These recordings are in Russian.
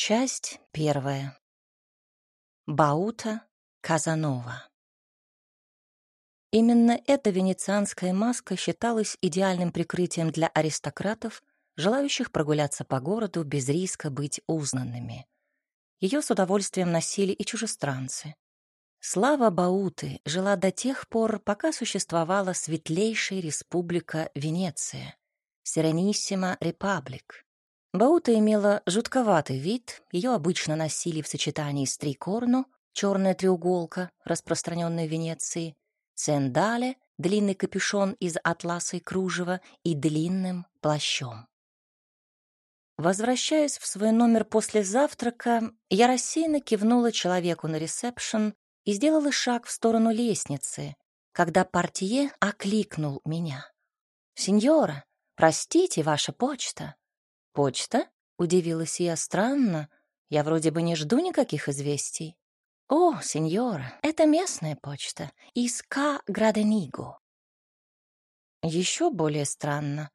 Часть первая. Баута Казанова. Именно эта венецианская маска считалась идеальным прикрытием для аристократов, желающих прогуляться по городу без риска быть узнанными. Ее с удовольствием носили и чужестранцы. Слава Бауты жила до тех пор, пока существовала светлейшая республика Венеция, Серениссима Репаблик. Баута имела жутковатый вид, ее обычно носили в сочетании с трикорну, черная треуголка, распространенная в Венеции, цендале, длинный капюшон из атласа и кружева и длинным плащом. Возвращаясь в свой номер после завтрака, я рассеянно кивнула человеку на ресепшн и сделала шаг в сторону лестницы, когда портье окликнул меня. «Сеньора, простите, ваша почта». «Почта?» — удивилась я странно. Я вроде бы не жду никаких известий. «О, сеньора, это местная почта, из Ка Градениго». Еще более странно.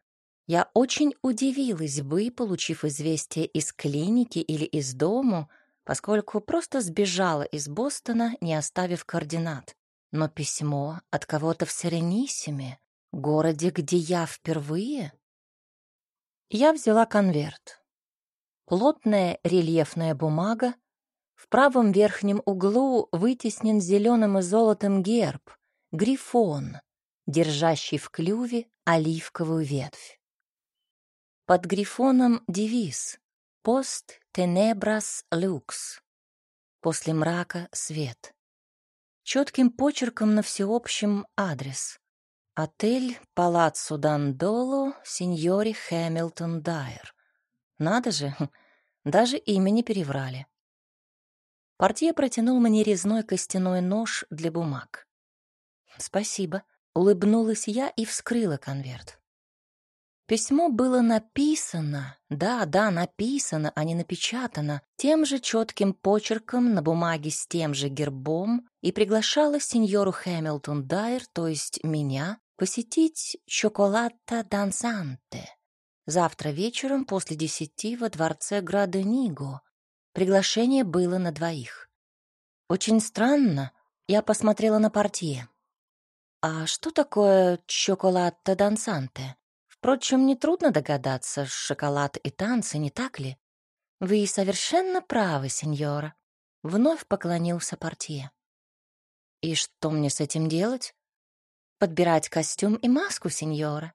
Я очень удивилась бы, получив известие из клиники или из дому, поскольку просто сбежала из Бостона, не оставив координат. Но письмо от кого-то в Серениссиме, городе, где я впервые. Я взяла конверт. Плотная рельефная бумага, в правом верхнем углу вытеснен зеленым и золотом герб — грифон, держащий в клюве оливковую ветвь. Под грифоном девиз «Пост тенебрас люкс» — «После мрака свет». Четким почерком на всеобщем адрес. Отель Палаццо Дандоло, сеньори Хэмилтон Дайер. Надо же, даже имя не переврали. Портье протянул мне резной костяной нож для бумаг. «Спасибо», — улыбнулась я и вскрыла конверт. Письмо было написано, да, да, написано, а не напечатано, тем же четким почерком на бумаге с тем же гербом и приглашало сеньору Хэмилтон Дайер, то есть меня, посетить Чоколата Дансанте завтра вечером после десяти во дворце Града Ниго, Приглашение было на двоих. Очень странно, я посмотрела на портье. А что такое чоколатто дансанте? Впрочем, нетрудно догадаться, шоколад и танцы, не так ли? Вы совершенно правы, сеньора. Вновь поклонился портье. И что мне с этим делать? Подбирать костюм и маску, сеньора.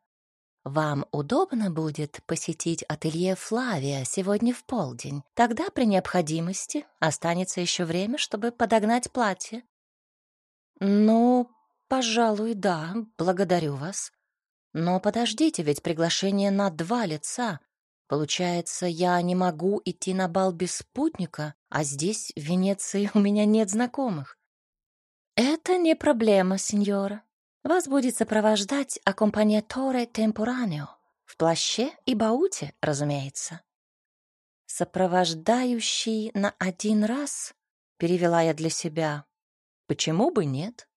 Вам удобно будет посетить ателье Флавия сегодня в полдень. Тогда при необходимости останется еще время, чтобы подогнать платье. Ну, пожалуй, да, благодарю вас. Но подождите, ведь приглашение на два лица. Получается, я не могу идти на бал без спутника, а здесь, в Венеции, у меня нет знакомых. Это не проблема, сеньора. Вас будет сопровождать аккомпаньяторе темпуранео в плаще и бауте, разумеется. Сопровождающий на один раз, перевела я для себя. Почему бы нет?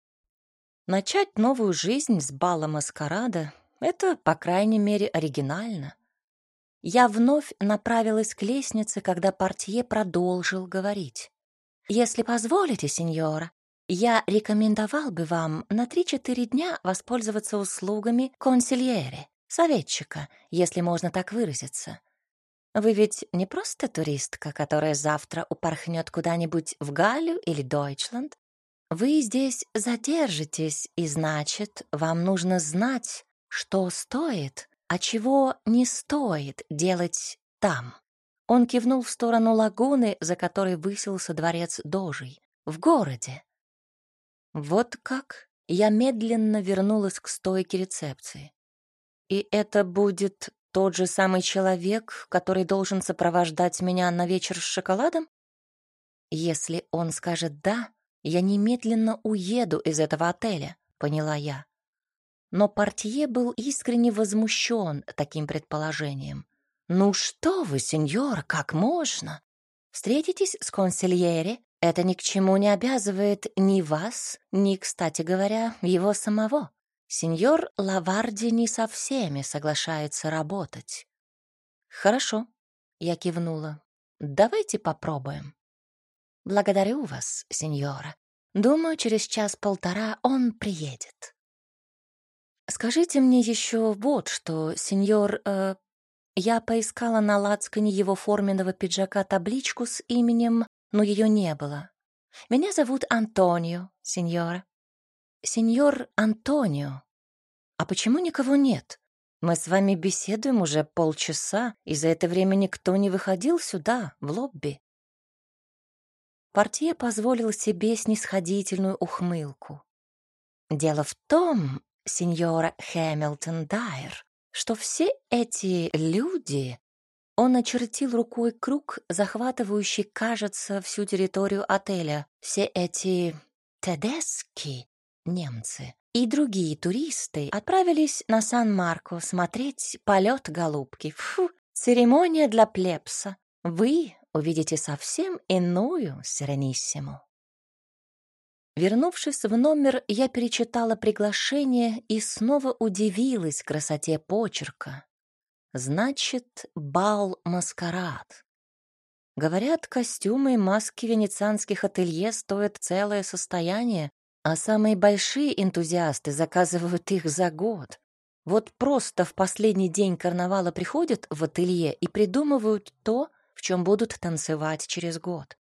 Начать новую жизнь с бала маскарада — это, по крайней мере, оригинально. Я вновь направилась к лестнице, когда портье продолжил говорить. «Если позволите, сеньора, я рекомендовал бы вам на 3-4 дня воспользоваться услугами консильере, советчика, если можно так выразиться. Вы ведь не просто туристка, которая завтра упорхнет куда-нибудь в Галлю или Дойчланд. Вы здесь задержитесь, и значит, вам нужно знать, что стоит, а чего не стоит делать там. Он кивнул в сторону лагуны, за которой высился дворец Дожей, в городе. Вот как я медленно вернулась к стойке рецепции. И это будет тот же самый человек, который должен сопровождать меня на вечер с шоколадом? Если он скажет «да», я немедленно уеду из этого отеля, поняла я. Но портье был искренне возмущен таким предположением. «Ну что вы, сеньор, как можно? Встретитесь с консильере это ни к чему не обязывает ни вас, ни, кстати говоря, его самого. Сеньор Лаварди не со всеми соглашается работать. Хорошо, я кивнула. давайте попробуем. Благодарю вас, сеньора. Думаю, через час-полтора он приедет. Скажите мне еще вот что, сеньор... Э, я поискала на лацкане его форменного пиджака табличку с именем, но ее не было. Меня зовут Антонио, сеньора. Сеньор Антонио. А почему никого нет? Мы с вами беседуем уже полчаса, и за это время никто не выходил сюда, в лобби. Портье позволил себе снисходительную ухмылку. Дело в том, сеньора Хэмилтон Дайер, что все эти люди... Он очертил рукой круг, захватывающий, кажется, всю территорию отеля. Все эти тедески, немцы, и другие туристы отправились на Сан-Марко смотреть полет голубки. Фу, церемония для плебса. Вы увидите совсем иную Серениссиму. Вернувшись в номер, я перечитала приглашение и снова удивилась красоте почерка. Значит, бал-маскарад. Говорят, костюмы и маски венецианских ателье стоят целое состояние, а самые большие энтузиасты заказывают их за год. Вот просто в последний день карнавала приходят в ателье и придумывают то, в чем будут танцевать через год.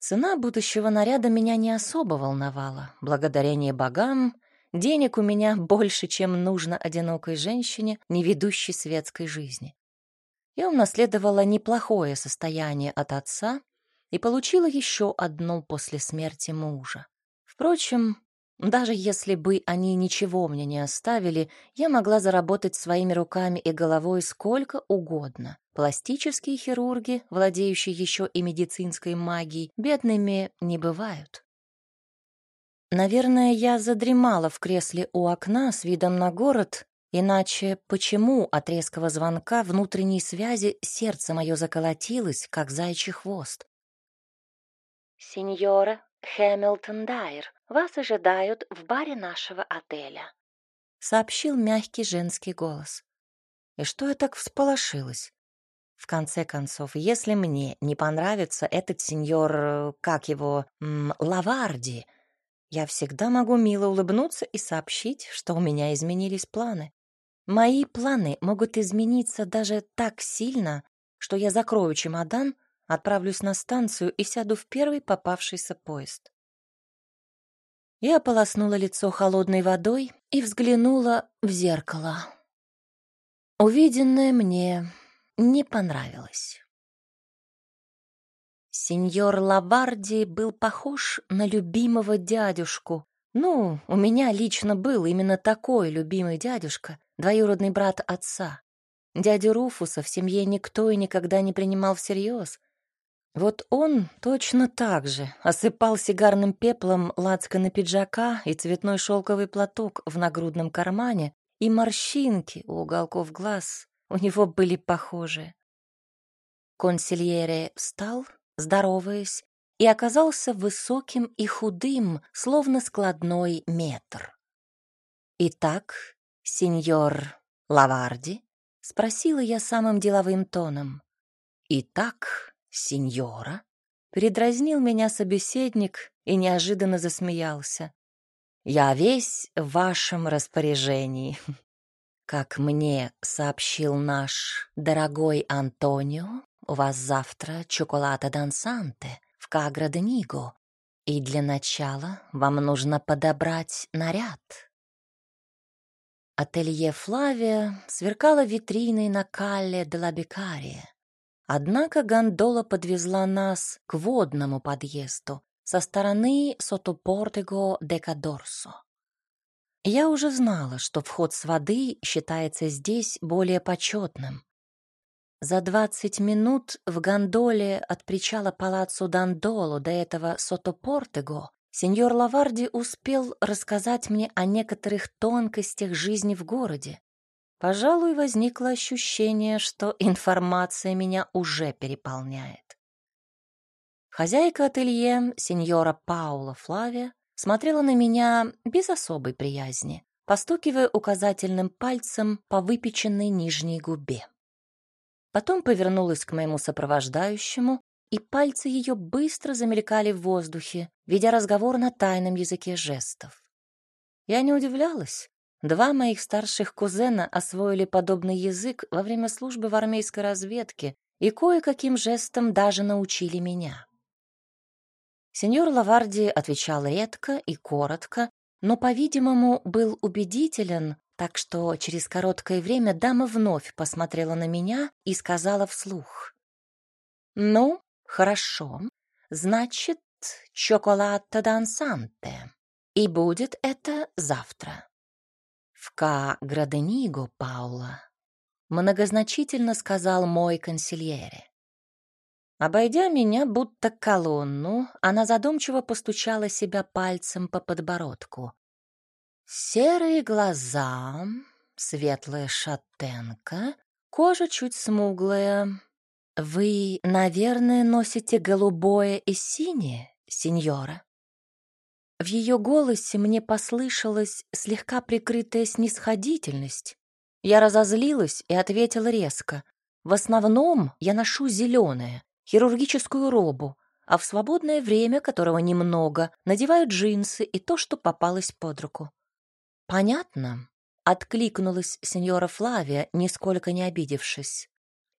Цена будущего наряда меня не особо волновала. Благодарение богам, денег у меня больше, чем нужно одинокой женщине, не ведущей светской жизни. Я унаследовала неплохое состояние от отца и получила еще одно после смерти мужа. Впрочем, даже если бы они ничего мне не оставили, я могла заработать своими руками и головой сколько угодно. Пластические хирурги, владеющие еще и медицинской магией, бедными не бывают. Наверное, я задремала в кресле у окна с видом на город, иначе почему от резкого звонка внутренней связи сердце мое заколотилось, как зайчий хвост? «Сеньора, Хэмилтон Дайер, вас ожидают в баре нашего отеля», — сообщил мягкий женский голос. И что я так всполошилась? В конце концов, если мне не понравится этот сеньор, как его, Лаварди, я всегда могу мило улыбнуться и сообщить, что у меня изменились планы. Мои планы могут измениться даже так сильно, что я закрою чемодан — Отправлюсь на станцию и сяду в первый попавшийся поезд. Я ополоснула лицо холодной водой и взглянула в зеркало. Увиденное мне не понравилось. Сеньор Лаварди был похож на любимого дядюшку. Ну, у меня лично был именно такой любимый дядюшка, двоюродный брат отца. Дядю Руфуса в семье никто и никогда не принимал всерьез, вот он точно так же осыпал сигарным пеплом лацканы пиджака и цветной шелковый платок в нагрудном кармане, и морщинки у уголков глаз у него были похожи. Консильере встал, здороваясь, и оказался высоким и худым, словно складной метр. «Итак, сеньор Лаварди?» — спросила я самым деловым тоном. «Итак, «Сеньора?» — передразнил меня собеседник и неожиданно засмеялся. «Я весь в вашем распоряжении. Как мне сообщил наш дорогой Антонио, у вас завтра чоколада дансанте в Кагра-де-Ниго, и для начала вам нужно подобрать наряд». Ателье Флавия сверкало витриной на Калле де ла Бекария. Однако гондола подвезла нас к водному подъезду со стороны Сотопортего де Кадорсо. Я уже знала, что вход с воды считается здесь более почетным. За двадцать минут в гондоле от причала палаццо Дандоло до этого Сотопортего сеньор Лаварди успел рассказать мне о некоторых тонкостях жизни в городе, Пожалуй, возникло ощущение, что информация меня уже переполняет. Хозяйка ателье, сеньора Паула Флавия, смотрела на меня без особой приязни, постукивая указательным пальцем по выпеченной нижней губе. Потом повернулась к моему сопровождающему, и пальцы ее быстро замелькали в воздухе, ведя разговор на тайном языке жестов. Я не удивлялась. Два моих старших кузена освоили подобный язык во время службы в армейской разведке и кое-каким жестом даже научили меня. Сеньор Лаварди отвечал редко и коротко, но, по-видимому, был убедителен, так что через короткое время дама вновь посмотрела на меня и сказала вслух. «Ну, хорошо, значит, чоколата дансанте, и будет это завтра». «В Ка Градениго, Паула», — многозначительно сказал мой консильере. Обойдя меня будто колонну, она задумчиво постучала себя пальцем по подбородку. Серые глаза, светлая шатенка, кожа чуть смуглая. Вы, наверное, носите голубое и синее, сеньора? В ее голосе мне послышалась слегка прикрытая снисходительность. Я разозлилась и ответила резко. В основном я ношу зеленое, хирургическую робу, а в свободное время, которого немного, надеваю джинсы и то, что попалось под руку. «Понятно», — откликнулась сеньора Флавия, нисколько не обидевшись.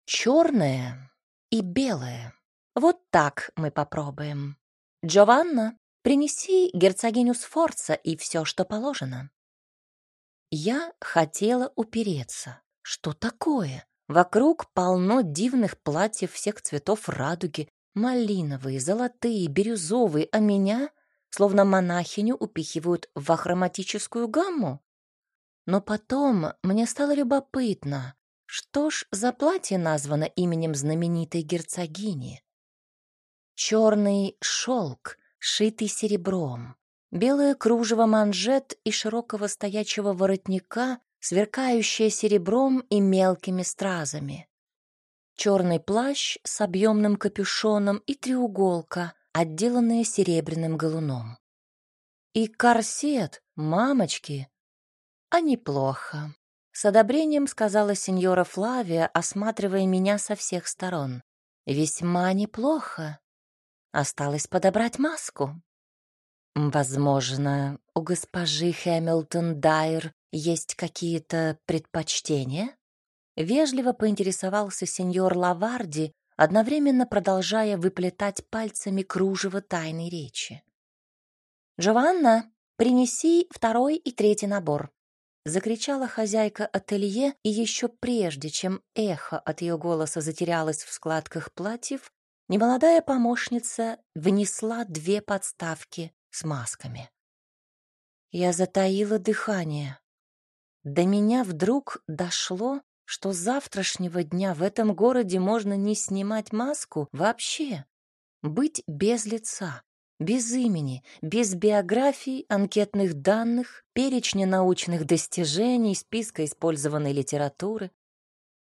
«Черное и белое. Вот так мы попробуем. Джованна, принеси герцогиню Сфорца и все, что положено». Я хотела упереться. Что такое? Вокруг полно дивных платьев всех цветов радуги, малиновые, золотые, бирюзовые, а меня, словно монахиню, упихивают в ахроматическую гамму. Но потом мне стало любопытно, что ж за платье названо именем знаменитой герцогини? Черный шелк, шитый серебром, белое кружево манжет и широкого стоячего воротника сверкающая серебром и мелкими стразами. Черный плащ с объемным капюшоном и треуголка, отделанная серебряным галуном. И корсет, мамочки, а неплохо. С одобрением сказала сеньора Флавия, осматривая меня со всех сторон. Весьма неплохо. Осталось подобрать маску. Возможно, у госпожи Хэмилтон Дайер есть какие-то предпочтения? Вежливо поинтересовался сеньор Лаварди, одновременно продолжая выплетать пальцами кружево тайной речи. «Джованна, принеси второй и третий набор», — закричала хозяйка ателье, и еще прежде, чем эхо от ее голоса затерялось в складках платьев, немолодая помощница внесла две подставки с масками. Я затаила дыхание. До меня вдруг дошло, что с завтрашнего дня в этом городе можно не снимать маску вообще, быть без лица, без имени, без биографий, анкетных данных, перечня научных достижений, списка использованной литературы.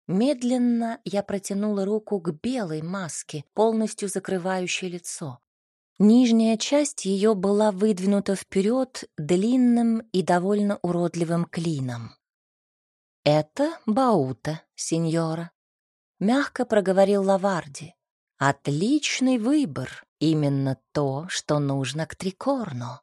Медленно я протянула руку к белой маске, полностью закрывающей лицо. Нижняя часть ее была выдвинута вперед длинным и довольно уродливым клином. «Это Баута, сеньора», — мягко проговорил Лаварди. «Отличный выбор, именно то, что нужно к Трикорну.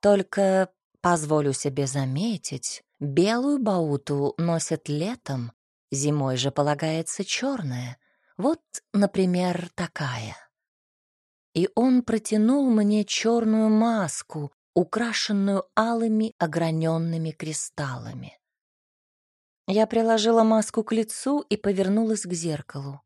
Только, позволю себе заметить, белую Бауту носят летом, зимой же полагается черная. Вот, например, такая» и он протянул мне черную маску, украшенную алыми ограненными кристаллами. Я приложила маску к лицу и повернулась к зеркалу.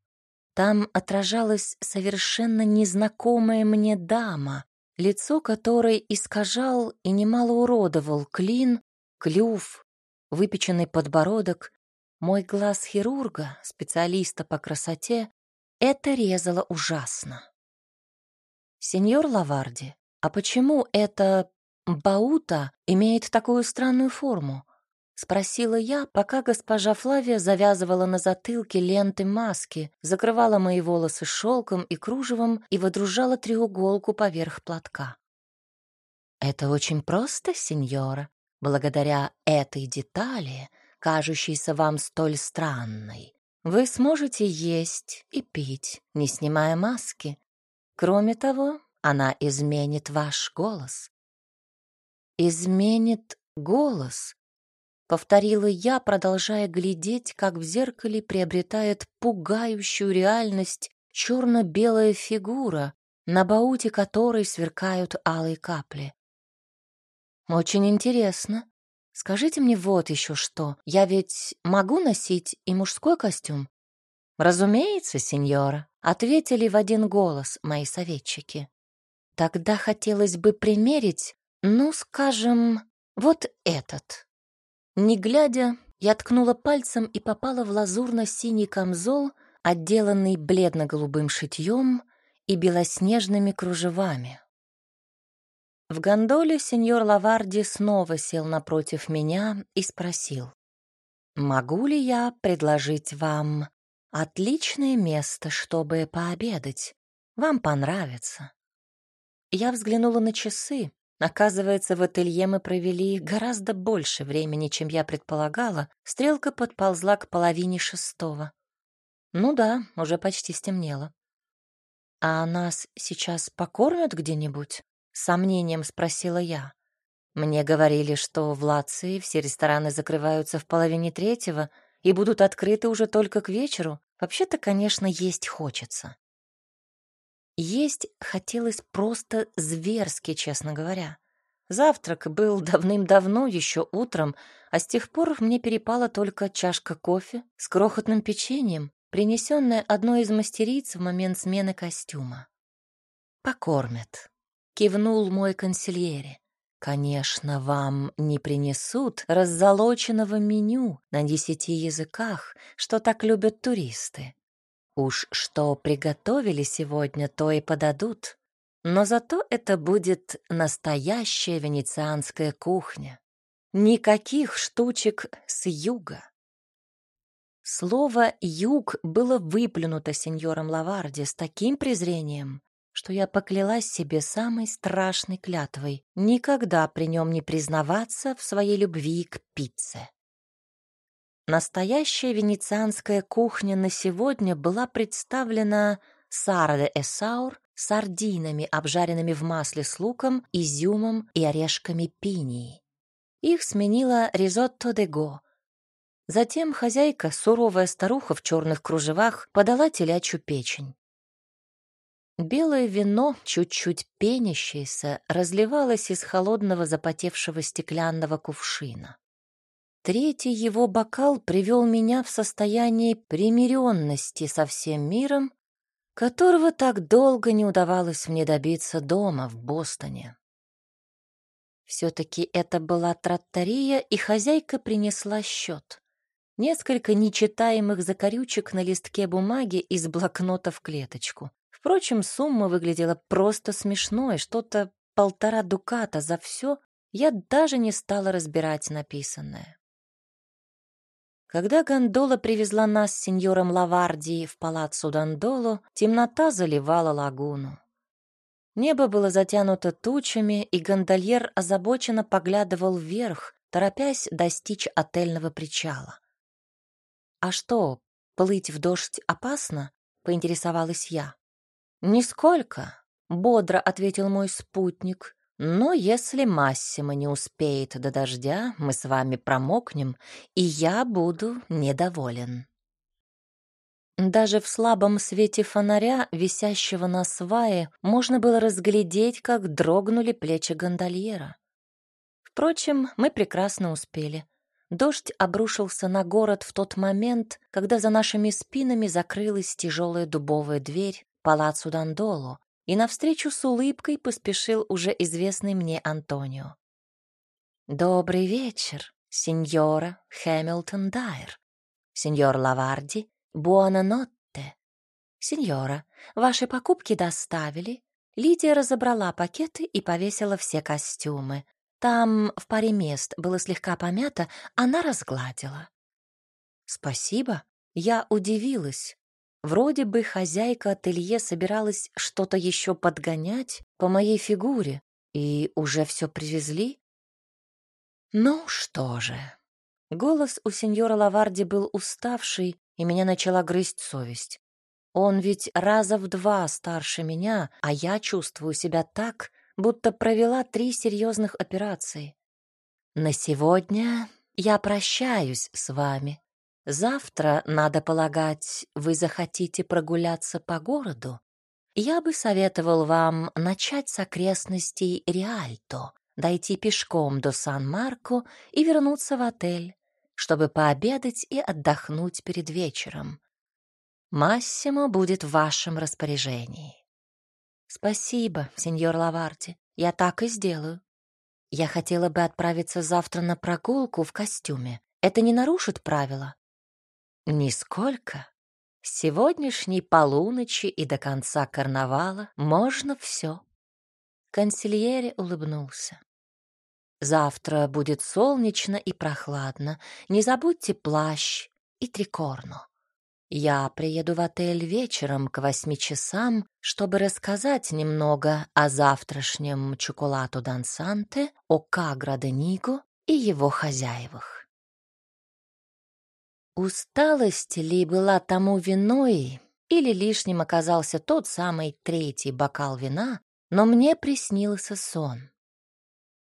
Там отражалась совершенно незнакомая мне дама, лицо которой искажал и немало уродовал клин, клюв, выпеченный подбородок. Мой глаз хирурга, специалиста по красоте, это резало ужасно. «Сеньор Лаварди, а почему эта баута имеет такую странную форму?» — спросила я, пока госпожа Флавия завязывала на затылке ленты маски, закрывала мои волосы шелком и кружевом и водружала треуголку поверх платка. «Это очень просто, сеньора, благодаря этой детали, кажущейся вам столь странной. Вы сможете есть и пить, не снимая маски. Кроме того, она изменит ваш голос. Изменит голос, повторила я, продолжая глядеть, как в зеркале приобретает пугающую реальность черно-белая фигура, на бауте которой сверкают алые капли. Очень интересно. Скажите мне вот еще что. Я ведь могу носить и мужской костюм? Разумеется, сеньора, ответили в один голос мои советчики. Тогда хотелось бы примерить, ну, скажем, вот этот. Не глядя, я ткнула пальцем и попала в лазурно-синий камзол, отделанный бледно-голубым шитьем и белоснежными кружевами. В гондоле сеньор Лаварди снова сел напротив меня и спросил, «Могу ли я предложить вам отличное место, чтобы пообедать? Вам понравится». Я взглянула на часы. Оказывается, в ателье мы провели гораздо больше времени, чем я предполагала. Стрелка подползла к половине шестого. Ну да, уже почти стемнело. А нас сейчас покормят где-нибудь? С сомнением спросила я. Мне говорили, что в Лации все рестораны закрываются в половине третьего и будут открыты уже только к вечеру. Вообще-то, конечно, есть хочется. Есть хотелось просто зверски, честно говоря. Завтрак был давным-давно, еще утром, а с тех пор мне перепала только чашка кофе с крохотным печеньем, принесенная одной из мастериц в момент смены костюма. Покормят кивнул мой консильери. Конечно, вам не принесут раззолоченного меню на десяти языках, что так любят туристы. Уж что приготовили сегодня, то и подадут. Но зато это будет настоящая венецианская кухня. Никаких штучек с юга. Слово «юг» было выплюнуто сеньором Лаварди с таким презрением, что я поклялась себе самой страшной клятвой никогда при нем не признаваться в своей любви к пицце. Настоящая венецианская кухня на сегодня была представлена сара де эсаур сардинами, обжаренными в масле с луком, изюмом и орешками пинии. Их сменила ризотто де го. Затем хозяйка, суровая старуха в черных кружевах, подала телячью печень. Белое вино, чуть-чуть пенящееся, разливалось из холодного запотевшего стеклянного кувшина. Третий его бокал привел меня в состояние примиренности со всем миром, которого так долго не удавалось мне добиться дома, в Бостоне. Все-таки это была тротария, и хозяйка принесла счет. Несколько нечитаемых закорючек на листке бумаги из блокнота в клеточку. Впрочем, сумма выглядела просто смешной, что-то полтора дуката за все, я даже не стала разбирать написанное. Когда гондола привезла нас с сеньором Лаварди в палаццо Дандоло, темнота заливала лагуну. Небо было затянуто тучами, и гондольер озабоченно поглядывал вверх, торопясь достичь отельного причала. «А что, плыть в дождь опасно?» — поинтересовалась я. «Нисколько», — бодро ответил мой спутник. «Но если Массимо не успеет до дождя, мы с вами промокнем, и я буду недоволен». Даже в слабом свете фонаря, висящего на свае, можно было разглядеть, как дрогнули плечи гондольера. Впрочем, мы прекрасно успели. Дождь обрушился на город в тот момент, когда за нашими спинами закрылась тяжелая дубовая дверь, палацу Дандоло, и навстречу с улыбкой поспешил уже известный мне Антонио. «Добрый вечер, сеньора Хэмилтон Дайер. Сеньор Лаварди, буонанотте. Сеньора, ваши покупки доставили?» Лидия разобрала пакеты и повесила все костюмы. Там в паре мест было слегка помято, она разгладила. «Спасибо». Я удивилась. Вроде бы хозяйка ателье собиралась что-то еще подгонять по моей фигуре, и уже все привезли? Ну что же. Голос у сеньора Лаварди был уставший, и меня начала грызть совесть. Он ведь раза в два старше меня, а я чувствую себя так, будто провела три серьезных операции. На сегодня я прощаюсь с вами. Завтра, надо полагать, вы захотите прогуляться по городу. Я бы советовал вам начать с окрестностей Риальто, дойти пешком до Сан-Марко и вернуться в отель, чтобы пообедать и отдохнуть перед вечером. Массимо будет в вашем распоряжении. Спасибо, сеньор Лаварди, я так и сделаю. Я хотела бы отправиться завтра на прогулку в костюме. Это не нарушит правила? Нисколько. С сегодняшней полуночи и до конца карнавала можно все. Консильери улыбнулся. Завтра будет солнечно и прохладно. Не забудьте плащ и трикорну. Я приеду в отель вечером к восьми часам, чтобы рассказать немного о завтрашнем чоколату Дансанте, о Кагра де Ниго и его хозяевах. Усталость ли была тому виной, или лишним оказался тот самый третий бокал вина, но мне приснился сон.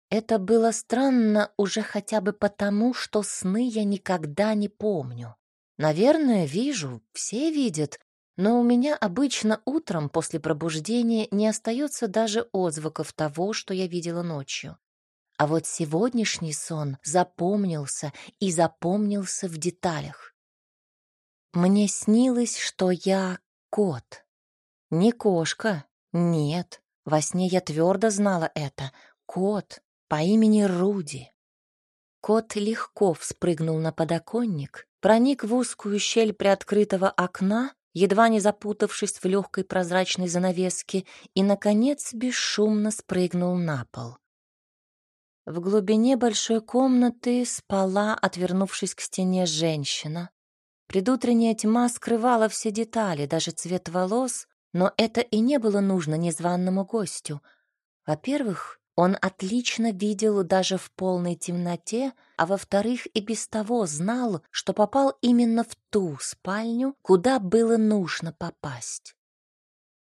Это было странно уже хотя бы потому, что сны я никогда не помню. Наверное, вижу, все видят, но у меня обычно утром после пробуждения не остается даже отзвуков того, что я видела ночью. А вот сегодняшний сон запомнился и запомнился в деталях. Мне снилось, что я кот. Не кошка, нет. Во сне я твердо знала это. Кот по имени Руди. Кот легко вспрыгнул на подоконник, проник в узкую щель приоткрытого окна, едва не запутавшись в легкой прозрачной занавеске, и, наконец, бесшумно спрыгнул на пол. В глубине большой комнаты спала, отвернувшись к стене, женщина. Предутренняя тьма скрывала все детали, даже цвет волос, но это и не было нужно незваному гостю. Во-первых, он отлично видел даже в полной темноте, а во-вторых, и без того знал, что попал именно в ту спальню, куда было нужно попасть.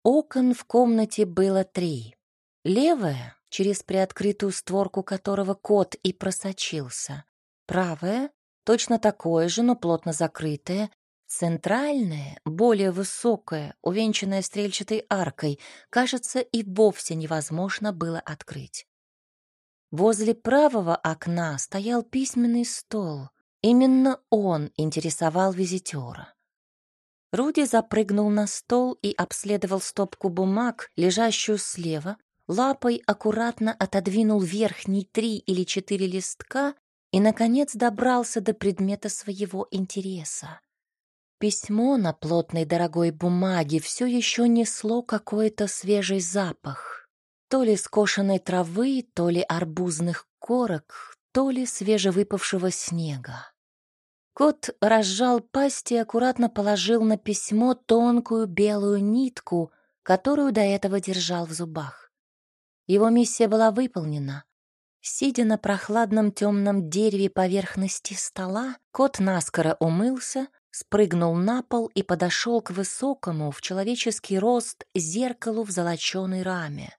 Окон в комнате было три. Левое, через приоткрытую створку которого кот и просочился. Правое, точно такое же, но плотно закрытое, Центральное, более высокое, увенчанное стрельчатой аркой, кажется, и вовсе невозможно было открыть. Возле правого окна стоял письменный стол. Именно он интересовал визитера. Руди запрыгнул на стол и обследовал стопку бумаг, лежащую слева, лапой аккуратно отодвинул верхние три или четыре листка и, наконец, добрался до предмета своего интереса. Письмо на плотной дорогой бумаге все еще несло какой-то свежий запах. То ли скошенной травы, то ли арбузных корок, то ли свежевыпавшего снега. Кот разжал пасть и аккуратно положил на письмо тонкую белую нитку, которую до этого держал в зубах. Его миссия была выполнена. Сидя на прохладном темном дереве поверхности стола, кот наскоро умылся, спрыгнул на пол и подошел к высокому в человеческий рост зеркалу в золоченой раме.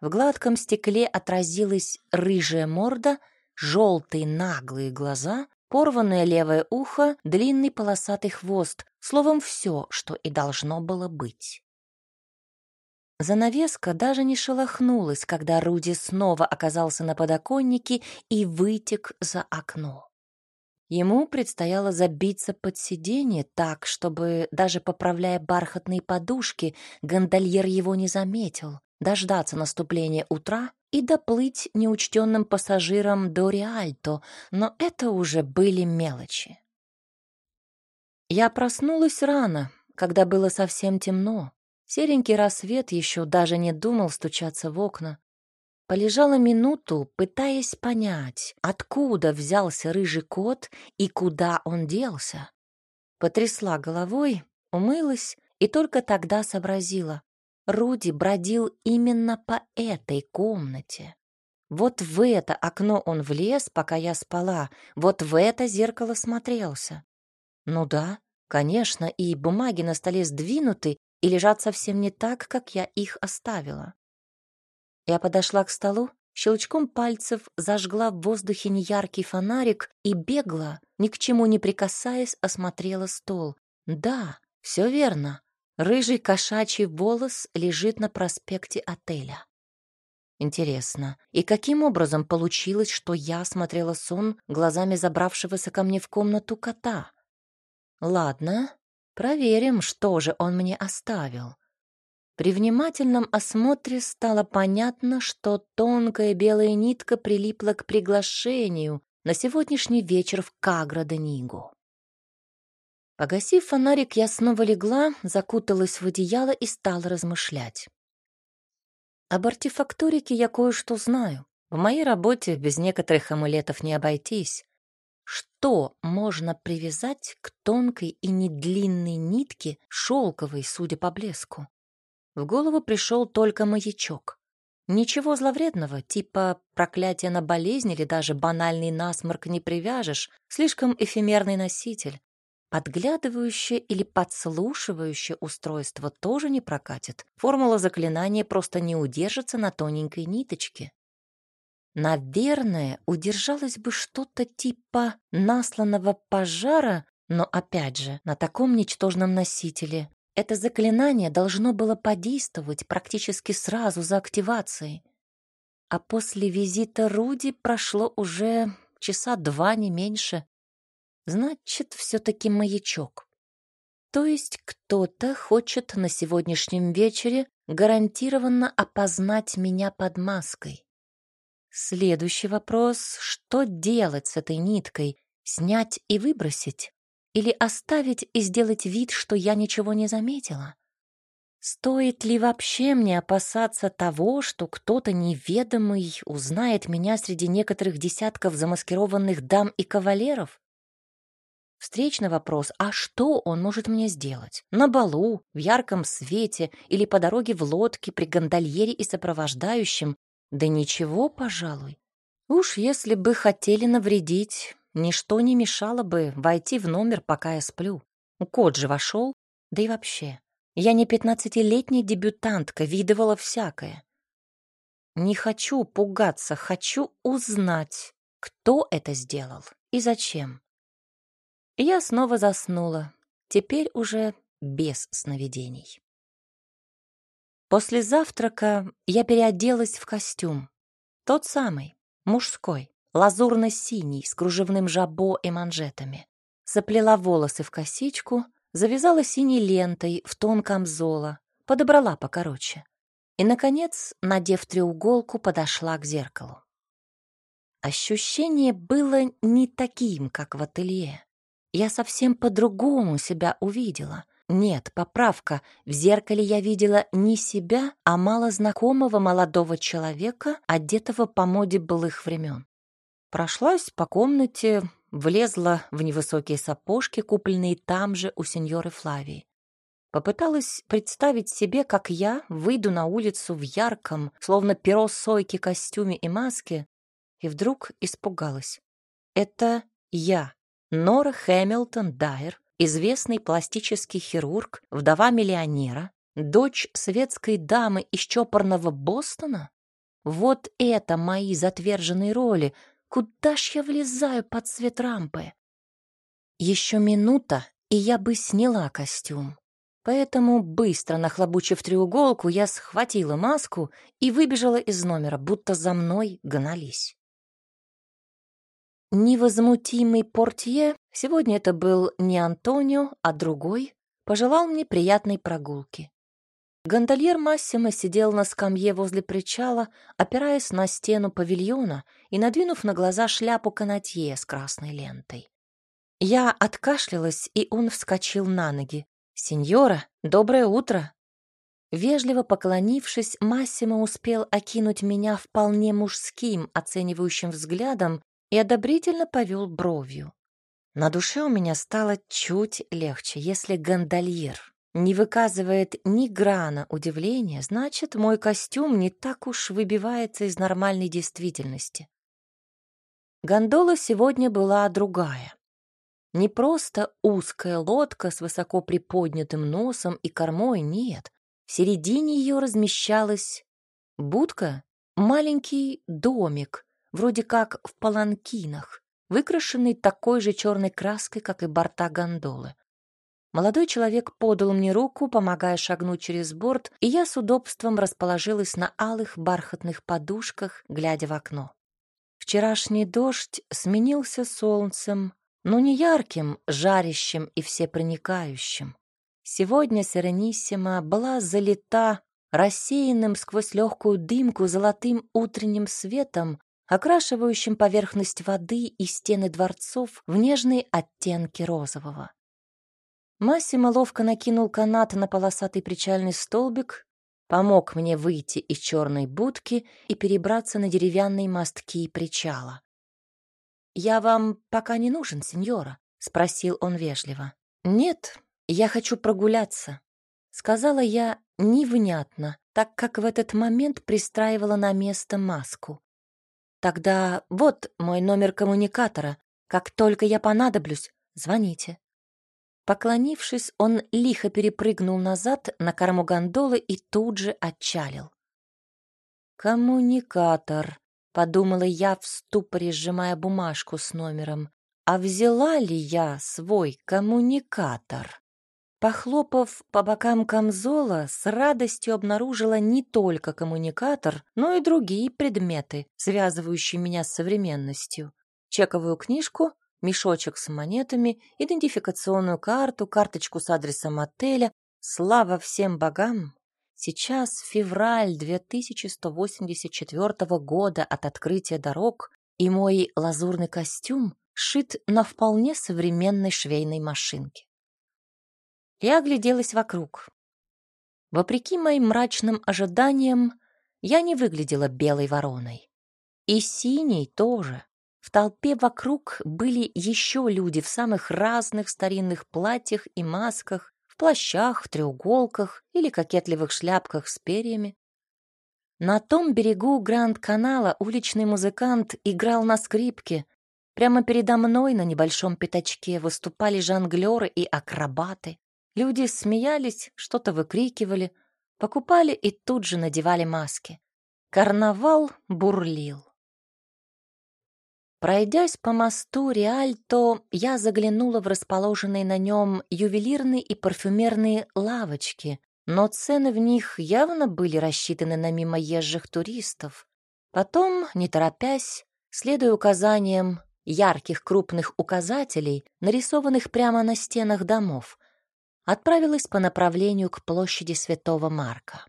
В гладком стекле отразилась рыжая морда, желтые наглые глаза, порванное левое ухо, длинный полосатый хвост, словом, все, что и должно было быть. Занавеска даже не шелохнулась, когда Руди снова оказался на подоконнике и вытек за окно. Ему предстояло забиться под сиденье так, чтобы, даже поправляя бархатные подушки, гондольер его не заметил, дождаться наступления утра и доплыть неучтенным пассажирам до Риальто, но это уже были мелочи. Я проснулась рано, когда было совсем темно. Серенький рассвет еще даже не думал стучаться в окна. Полежала минуту, пытаясь понять, откуда взялся рыжий кот и куда он делся. Потрясла головой, умылась и только тогда сообразила. Руди бродил именно по этой комнате. Вот в это окно он влез, пока я спала, вот в это зеркало смотрелся. Ну да, Конечно, и бумаги на столе сдвинуты и лежат совсем не так, как я их оставила. Я подошла к столу, щелчком пальцев зажгла в воздухе неяркий фонарик и бегла, ни к чему не прикасаясь, осмотрела стол. Да, все верно. Рыжий кошачий волос лежит на проспекте отеля. Интересно, и каким образом получилось, что я смотрела сон глазами забравшегося ко мне в комнату кота? Ладно, проверим, что же он мне оставил. При внимательном осмотре стало понятно, что тонкая белая нитка прилипла к приглашению на сегодняшний вечер в Кагра-де-Нигу. Погасив фонарик, я снова легла, закуталась в одеяло и стала размышлять. Об артефакторике я кое-что знаю. В моей работе без некоторых амулетов не обойтись. Что можно привязать к тонкой и недлинной нитке, шелковой, судя по блеску? В голову пришел только маячок. Ничего зловредного, типа проклятия на болезнь или даже банальный насморк не привяжешь, слишком эфемерный носитель. Подглядывающее или подслушивающее устройство тоже не прокатит. Формула заклинания просто не удержится на тоненькой ниточке. Наверное, удержалось бы что-то типа насланного пожара, но опять же, на таком ничтожном носителе. Это заклинание должно было подействовать практически сразу за активацией. А после визита Руди прошло уже часа два, не меньше. Значит, все-таки маячок. То есть кто-то хочет на сегодняшнем вечере гарантированно опознать меня под маской. Следующий вопрос — что делать с этой ниткой? Снять и выбросить? Или оставить и сделать вид, что я ничего не заметила? Стоит ли вообще мне опасаться того, что кто-то неведомый узнает меня среди некоторых десятков замаскированных дам и кавалеров? Встречный вопрос, а что он может мне сделать? На балу, в ярком свете или по дороге в лодке при гондольере и сопровождающем, да ничего, пожалуй. Уж если бы хотели навредить, ничто не мешало бы войти в номер, пока я сплю. Кот же вошел, да и вообще. Я не пятнадцатилетняя дебютантка, видывала всякое. Не хочу пугаться, хочу узнать, кто это сделал и зачем. я снова заснула, теперь уже без сновидений. После завтрака я переоделась в костюм. Тот самый, мужской, лазурно-синий, с кружевным жабо и манжетами. Заплела волосы в косичку, завязала синей лентой в тон камзола, подобрала покороче. И, наконец, надев треуголку, подошла к зеркалу. Ощущение было не таким, как в ателье. Я совсем по-другому себя увидела — нет, поправка. В зеркале я видела не себя, а малознакомого молодого человека, одетого по моде былых времен. Прошлась по комнате, влезла в невысокие сапожки, купленные там же у сеньоры Флавии. Попыталась представить себе, как я выйду на улицу в ярком, словно перо сойки костюме и маске, и вдруг испугалась. Это я, Нора Хэмилтон Дайер, известный пластический хирург, вдова миллионера, дочь светской дамы из чопорного Бостона? Вот это мои затверженные роли. Куда ж я влезаю под цвет рампы? Еще минута, и я бы сняла костюм. Поэтому, быстро нахлобучив треуголку, я схватила маску и выбежала из номера, будто за мной гнались. Невозмутимый портье, сегодня это был не Антонио, а другой, пожелал мне приятной прогулки. Гондольер Массимо сидел на скамье возле причала, опираясь на стену павильона и надвинув на глаза шляпу канатье с красной лентой. Я откашлялась, и он вскочил на ноги. «Сеньора, доброе утро!» Вежливо поклонившись, Массимо успел окинуть меня вполне мужским, оценивающим взглядом и одобрительно повел бровью. На душе у меня стало чуть легче. Если гондольер не выказывает ни грана удивления, значит, мой костюм не так уж выбивается из нормальной действительности. Гондола сегодня была другая. Не просто узкая лодка с высоко приподнятым носом и кормой, нет. В середине ее размещалась будка, маленький домик, вроде как в паланкинах, выкрашенный такой же черной краской, как и борта гондолы. Молодой человек подал мне руку, помогая шагнуть через борт, и я с удобством расположилась на алых бархатных подушках, глядя в окно. Вчерашний дождь сменился солнцем, но не ярким, жарящим и всепроникающим. Сегодня Серениссима была залита рассеянным сквозь легкую дымку золотым утренним светом, окрашивающим поверхность воды и стены дворцов в нежные оттенки розового. Массимо ловко накинул канат на полосатый причальный столбик, помог мне выйти из черной будки и перебраться на деревянные мостки причала. «Я вам пока не нужен, сеньора?» — спросил он вежливо. «Нет, я хочу прогуляться», — сказала я невнятно, так как в этот момент пристраивала на место маску. «Тогда вот мой номер коммуникатора. Как только я понадоблюсь, звоните». Поклонившись, он лихо перепрыгнул назад на корму гондолы и тут же отчалил. «Коммуникатор», — подумала я в ступоре, сжимая бумажку с номером. «А взяла ли я свой коммуникатор?» Похлопав по бокам камзола, с радостью обнаружила не только коммуникатор, но и другие предметы, связывающие меня с современностью. Чековую книжку, мешочек с монетами, идентификационную карту, карточку с адресом отеля. Слава всем богам! Сейчас февраль 2184 года от открытия дорог, и мой лазурный костюм шит на вполне современной швейной машинке. Я огляделась вокруг. Вопреки моим мрачным ожиданиям, я не выглядела белой вороной. И синей тоже. В толпе вокруг были еще люди в самых разных старинных платьях и масках, в плащах, в треуголках или кокетливых шляпках с перьями. На том берегу Гранд-канала уличный музыкант играл на скрипке. Прямо передо мной на небольшом пятачке выступали жонглеры и акробаты. Люди смеялись, что-то выкрикивали, покупали и тут же надевали маски. Карнавал бурлил. Пройдясь по мосту Риальто, я заглянула в расположенные на нем ювелирные и парфюмерные лавочки, но цены в них явно были рассчитаны на мимоезжих туристов. Потом, не торопясь, следуя указаниям ярких крупных указателей, нарисованных прямо на стенах домов, отправилась по направлению к площади Святого Марка.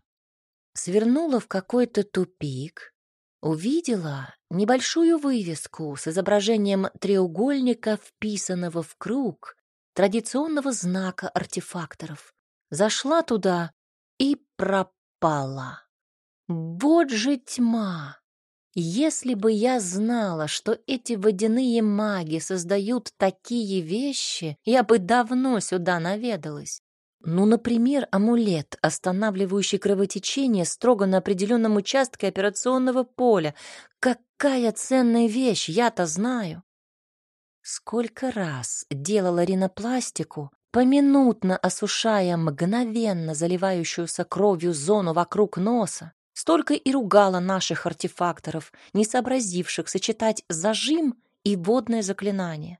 Свернула в какой-то тупик, увидела небольшую вывеску с изображением треугольника, вписанного в круг, традиционного знака артефакторов. Зашла туда и пропала. Вот же тьма! Если бы я знала, что эти водяные маги создают такие вещи, я бы давно сюда наведалась. Ну, например, амулет, останавливающий кровотечение строго на определенном участке операционного поля. Какая ценная вещь, я-то знаю. Сколько раз делала ринопластику, поминутно осушая мгновенно заливающуюся кровью зону вокруг носа, столько и ругала наших артефакторов, не сообразивших сочетать зажим и водное заклинание.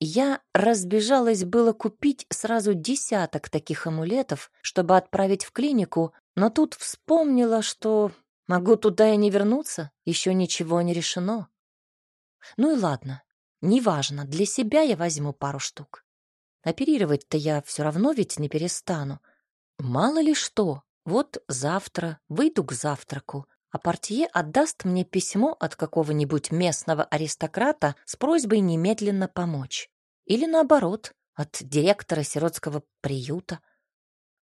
Я разбежалась было купить сразу десяток таких амулетов, чтобы отправить в клинику, но тут вспомнила, что могу туда и не вернуться, еще ничего не решено. Ну и ладно, неважно, для себя я возьму пару штук. Оперировать-то я все равно ведь не перестану. Мало ли что, вот завтра выйду к завтраку, а портье отдаст мне письмо от какого-нибудь местного аристократа с просьбой немедленно помочь. Или наоборот, от директора сиротского приюта.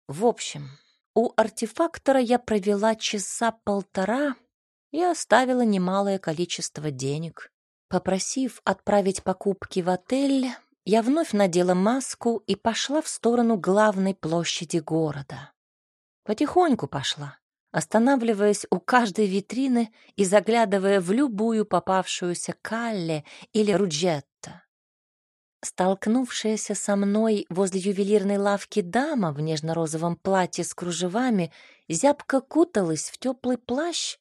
В общем, у артефактора я провела часа полтора и оставила немалое количество денег. Попросив отправить покупки в отель, я вновь надела маску и пошла в сторону главной площади города. Потихоньку пошла, останавливаясь у каждой витрины и заглядывая в любую попавшуюся калле или руджетта. Столкнувшаяся со мной возле ювелирной лавки дама в нежно-розовом платье с кружевами зябко куталась в теплый плащ,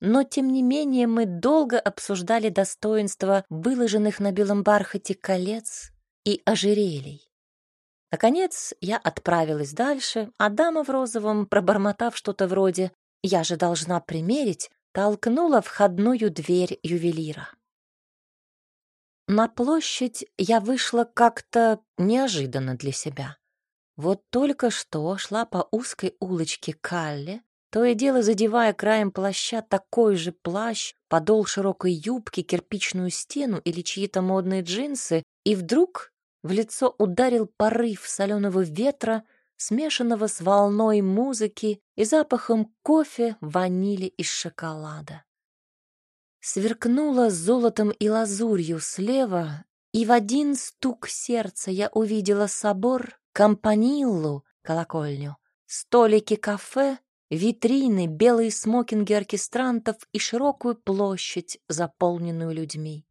но, тем не менее, мы долго обсуждали достоинства выложенных на белом бархате колец и ожерелий. Наконец я отправилась дальше, а дама в розовом, пробормотав что-то вроде «я же должна примерить», толкнула входную дверь ювелира. На площадь я вышла как-то неожиданно для себя. Вот только что шла по узкой улочке Калле, то и дело задевая краем плаща такой же плащ, подол широкой юбки, кирпичную стену или чьи-то модные джинсы, и вдруг в лицо ударил порыв соленого ветра, смешанного с волной музыки и запахом кофе, ванили и шоколада. Сверкнула золотом и лазурью слева, и в один стук сердца я увидела собор, компаниллу, колокольню, столики кафе, витрины, белые смокинги оркестрантов и широкую площадь, заполненную людьми.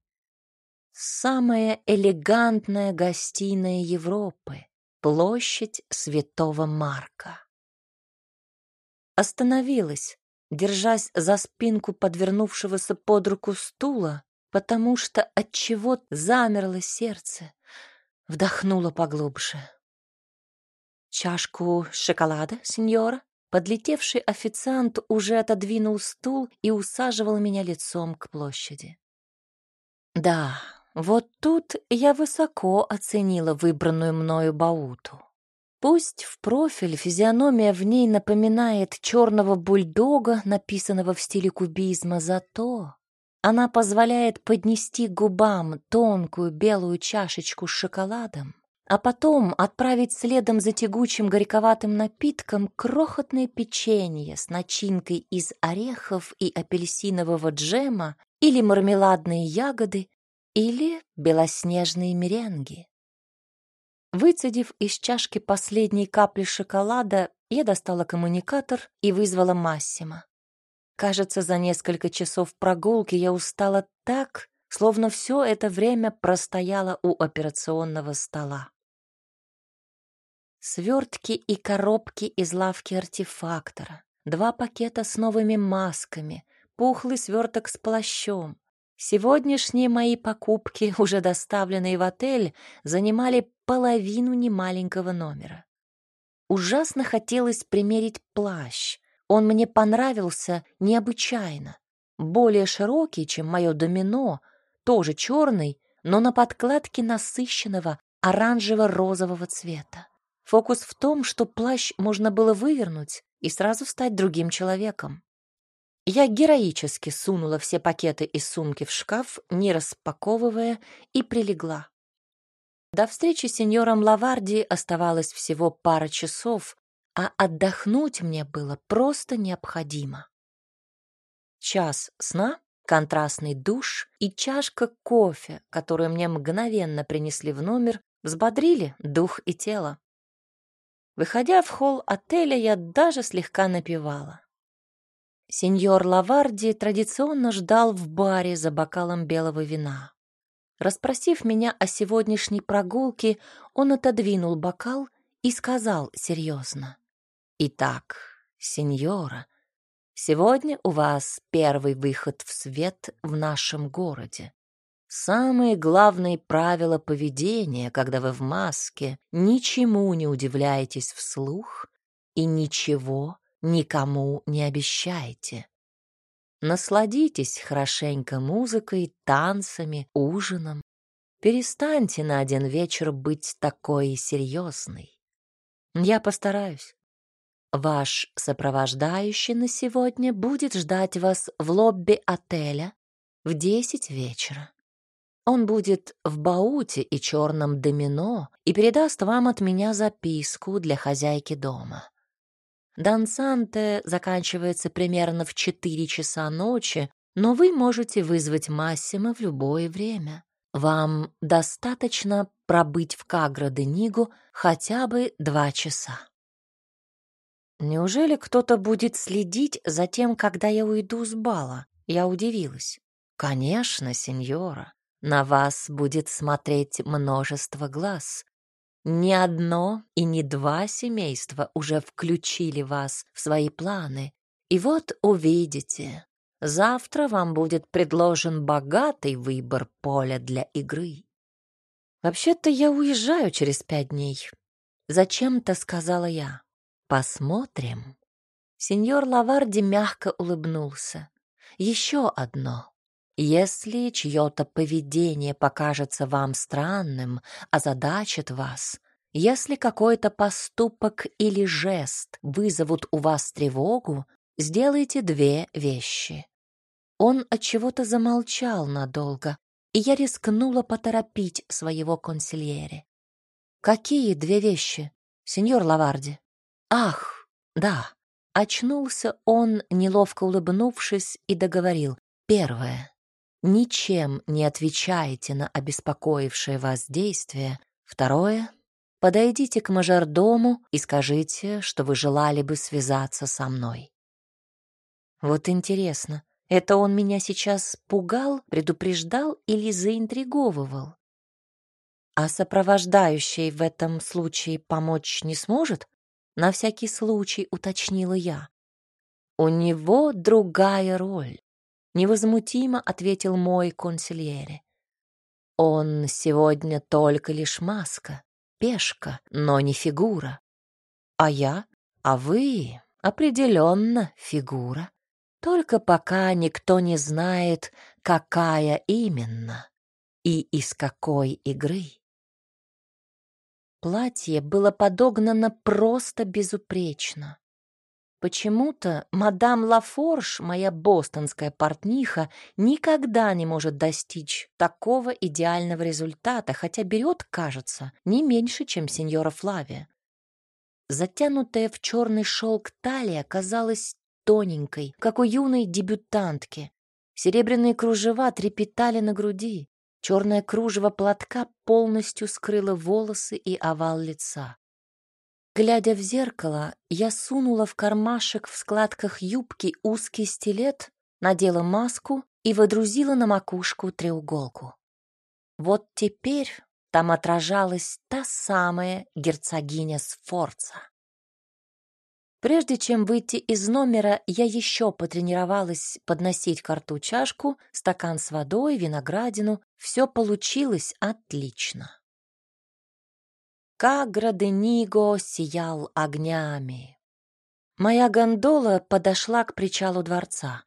Самая элегантная гостиная Европы, площадь Святого Марка. Остановилась, держась за спинку подвернувшегося под руку стула, потому что от чего замерло сердце, вдохнула поглубже. Чашку шоколада, сеньора? Подлетевший официант уже отодвинул стул и усаживал меня лицом к площади. Да, вот тут я высоко оценила выбранную мною бауту. Пусть в профиль физиономия в ней напоминает черного бульдога, написанного в стиле кубизма, зато она позволяет поднести губам тонкую белую чашечку с шоколадом, а потом отправить следом за тягучим горьковатым напитком крохотное печенье с начинкой из орехов и апельсинового джема или мармеладные ягоды, или белоснежные меренги. Выцедив из чашки последние капли шоколада, я достала коммуникатор и вызвала Массима. Кажется, за несколько часов прогулки я устала так, словно все это время простояла у операционного стола. Свертки и коробки из лавки артефактора, два пакета с новыми масками, пухлый сверток с плащом, Сегодняшние мои покупки, уже доставленные в отель, занимали половину немаленького номера. Ужасно хотелось примерить плащ. Он мне понравился необычайно. Более широкий, чем мое домино, тоже черный, но на подкладке насыщенного оранжево-розового цвета. Фокус в том, что плащ можно было вывернуть и сразу стать другим человеком. Я героически сунула все пакеты и сумки в шкаф, не распаковывая, и прилегла. До встречи с сеньором Лаварди оставалось всего пара часов, а отдохнуть мне было просто необходимо. Час сна, контрастный душ и чашка кофе, которую мне мгновенно принесли в номер, взбодрили дух и тело. Выходя в холл отеля, я даже слегка напевала. Сеньор Лаварди традиционно ждал в баре за бокалом белого вина. Распросив меня о сегодняшней прогулке, он отодвинул бокал и сказал серьезно. «Итак, сеньора, сегодня у вас первый выход в свет в нашем городе. Самые главные правила поведения, когда вы в маске, ничему не удивляетесь вслух и ничего никому не обещайте. Насладитесь хорошенько музыкой, танцами, ужином. Перестаньте на один вечер быть такой серьезной. Я постараюсь. Ваш сопровождающий на сегодня будет ждать вас в лобби отеля в десять вечера. Он будет в бауте и черном домино и передаст вам от меня записку для хозяйки дома. Дансанте заканчивается примерно в 4 часа ночи, но вы можете вызвать Массима в любое время. Вам достаточно пробыть в Кагра-де-Нигу хотя бы два часа. Неужели кто-то будет следить за тем, когда я уйду с бала? Я удивилась. Конечно, сеньора. на вас будет смотреть множество глаз. Ни одно и не два семейства уже включили вас в свои планы. И вот увидите, завтра вам будет предложен богатый выбор поля для игры. Вообще-то я уезжаю через пять дней. Зачем-то сказала я. Посмотрим. Сеньор Лаварди мягко улыбнулся. Еще одно. Если чье-то поведение покажется вам странным, озадачит вас, если какой-то поступок или жест вызовут у вас тревогу, сделайте две вещи. Он от чего-то замолчал надолго, и я рискнула поторопить своего консильере. Какие две вещи, сеньор Лаварди? Ах, да. Очнулся он, неловко улыбнувшись, и договорил. Первое ничем не отвечаете на обеспокоившее вас действие. Второе — подойдите к мажордому и скажите, что вы желали бы связаться со мной. Вот интересно, это он меня сейчас пугал, предупреждал или заинтриговывал? А сопровождающий в этом случае помочь не сможет? На всякий случай уточнила я. У него другая роль невозмутимо ответил мой консильере. Он сегодня только лишь маска, пешка, но не фигура. А я, а вы определенно фигура. Только пока никто не знает, какая именно и из какой игры. Платье было подогнано просто безупречно. Почему-то мадам Лафорж, моя бостонская портниха, никогда не может достичь такого идеального результата, хотя берет, кажется, не меньше, чем сеньора Флавия. Затянутая в черный шелк талия казалась тоненькой, как у юной дебютантки. Серебряные кружева трепетали на груди. Черное кружево платка полностью скрыло волосы и овал лица. Глядя в зеркало, я сунула в кармашек в складках юбки узкий стилет, надела маску и водрузила на макушку треуголку. Вот теперь там отражалась та самая герцогиня Сфорца. Прежде чем выйти из номера, я еще потренировалась подносить к рту чашку, стакан с водой, виноградину. Все получилось отлично. Каградениго сиял огнями. Моя гондола подошла к причалу дворца.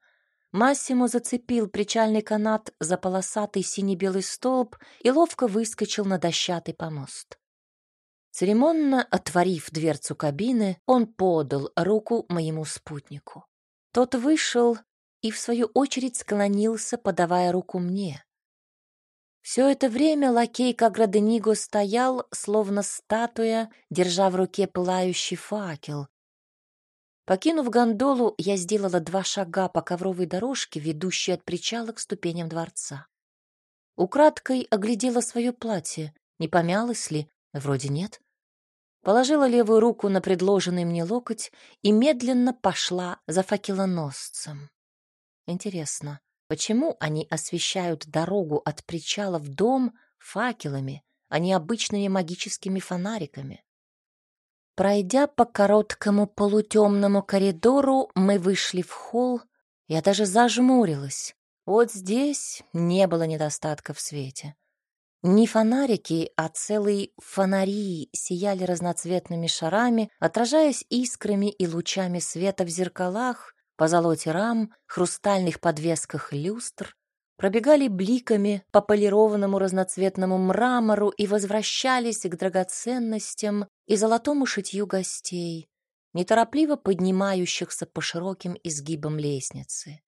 Массимо зацепил причальный канат за полосатый сине-белый столб и ловко выскочил на дощатый помост. Церемонно отворив дверцу кабины, он подал руку моему спутнику. Тот вышел и, в свою очередь, склонился, подавая руку мне. Все это время лакей Каградениго стоял, словно статуя, держа в руке пылающий факел. Покинув гондолу, я сделала два шага по ковровой дорожке, ведущей от причала к ступеням дворца. Украдкой оглядела свое платье. Не помялось ли? Вроде нет. Положила левую руку на предложенный мне локоть и медленно пошла за факелоносцем. Интересно, Почему они освещают дорогу от причала в дом факелами, а не обычными магическими фонариками? Пройдя по короткому полутемному коридору, мы вышли в холл. Я даже зажмурилась. Вот здесь не было недостатка в свете. Не фонарики, а целые фонари сияли разноцветными шарами, отражаясь искрами и лучами света в зеркалах, по золоте рам, хрустальных подвесках люстр, пробегали бликами по полированному разноцветному мрамору и возвращались к драгоценностям и золотому шитью гостей, неторопливо поднимающихся по широким изгибам лестницы.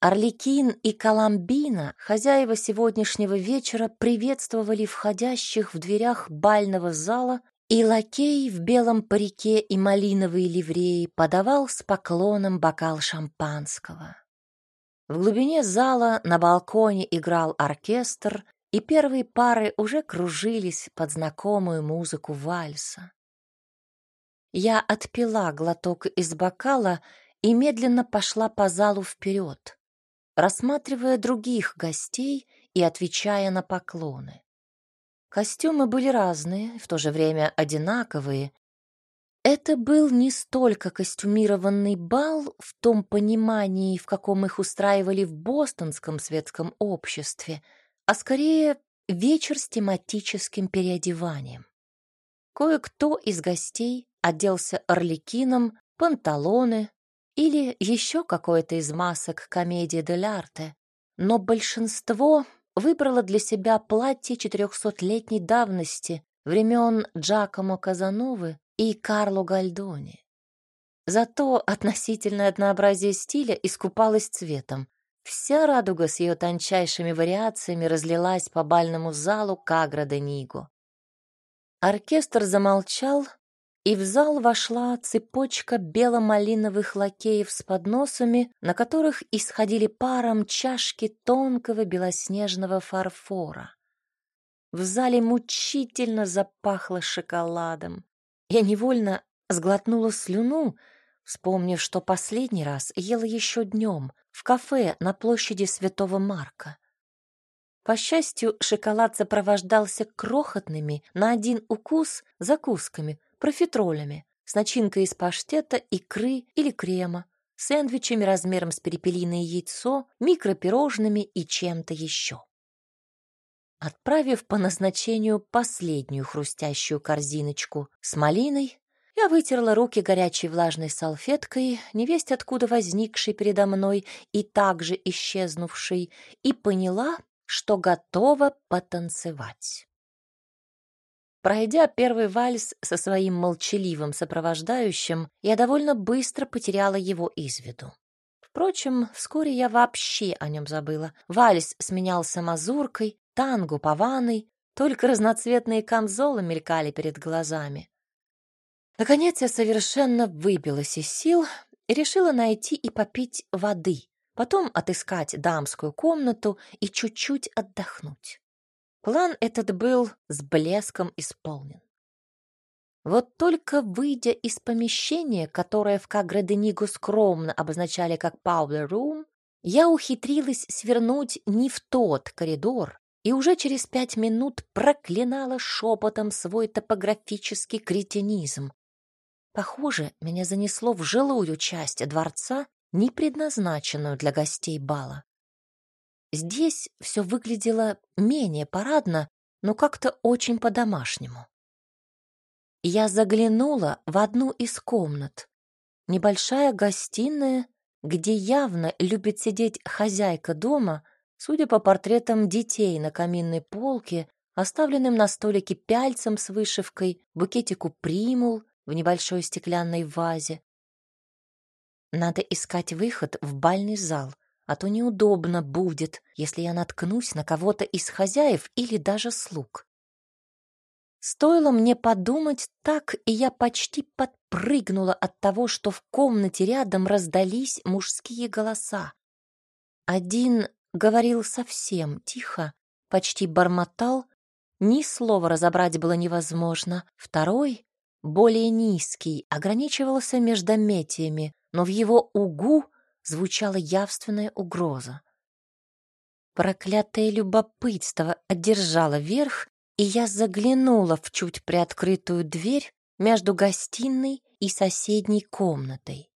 Орликин и Коломбина, хозяева сегодняшнего вечера, приветствовали входящих в дверях бального зала и лакей в белом парике и малиновой ливреи подавал с поклоном бокал шампанского. В глубине зала на балконе играл оркестр, и первые пары уже кружились под знакомую музыку вальса. Я отпила глоток из бокала и медленно пошла по залу вперед, рассматривая других гостей и отвечая на поклоны. Костюмы были разные, в то же время одинаковые. Это был не столько костюмированный бал в том понимании, в каком их устраивали в бостонском светском обществе, а скорее вечер с тематическим переодеванием. Кое-кто из гостей оделся орликином, панталоны или еще какой-то из масок комедии дель арте, но большинство выбрало для себя платье четырехсотлетней давности времен Джакомо Казановы и Карло Гальдони. Зато относительное однообразие стиля искупалось цветом. Вся радуга с ее тончайшими вариациями разлилась по бальному залу Кагра де Ниго. Оркестр замолчал, и в зал вошла цепочка бело-малиновых лакеев с подносами, на которых исходили паром чашки тонкого белоснежного фарфора. В зале мучительно запахло шоколадом. Я невольно сглотнула слюну, вспомнив, что последний раз ела еще днем в кафе на площади Святого Марка. По счастью, шоколад сопровождался крохотными на один укус закусками, профитролями, с начинкой из паштета, икры или крема, сэндвичами размером с перепелиное яйцо, микропирожными и чем-то еще. Отправив по назначению последнюю хрустящую корзиночку с малиной, я вытерла руки горячей влажной салфеткой, невесть откуда возникшей передо мной и также исчезнувшей, и поняла, что готова потанцевать. Пройдя первый вальс со своим молчаливым сопровождающим, я довольно быстро потеряла его из виду. Впрочем, вскоре я вообще о нем забыла. Вальс сменялся мазуркой, танго паваной, только разноцветные камзолы мелькали перед глазами. Наконец я совершенно выбилась из сил и решила найти и попить воды, потом отыскать дамскую комнату и чуть-чуть отдохнуть. План этот был с блеском исполнен. Вот только выйдя из помещения, которое в Каграденигу скромно обозначали как powder room, я ухитрилась свернуть не в тот коридор и уже через пять минут проклинала шепотом свой топографический кретинизм. Похоже, меня занесло в жилую часть дворца, не предназначенную для гостей бала. Здесь все выглядело менее парадно, но как-то очень по-домашнему. Я заглянула в одну из комнат. Небольшая гостиная, где явно любит сидеть хозяйка дома, судя по портретам детей на каминной полке, оставленным на столике пяльцем с вышивкой, букетику примул в небольшой стеклянной вазе. Надо искать выход в бальный зал, а то неудобно будет, если я наткнусь на кого-то из хозяев или даже слуг. Стоило мне подумать так, и я почти подпрыгнула от того, что в комнате рядом раздались мужские голоса. Один говорил совсем тихо, почти бормотал, ни слова разобрать было невозможно. Второй более низкий, ограничивался междометиями, но в его угу звучала явственная угроза. Проклятое любопытство одержало верх, и я заглянула в чуть приоткрытую дверь между гостиной и соседней комнатой.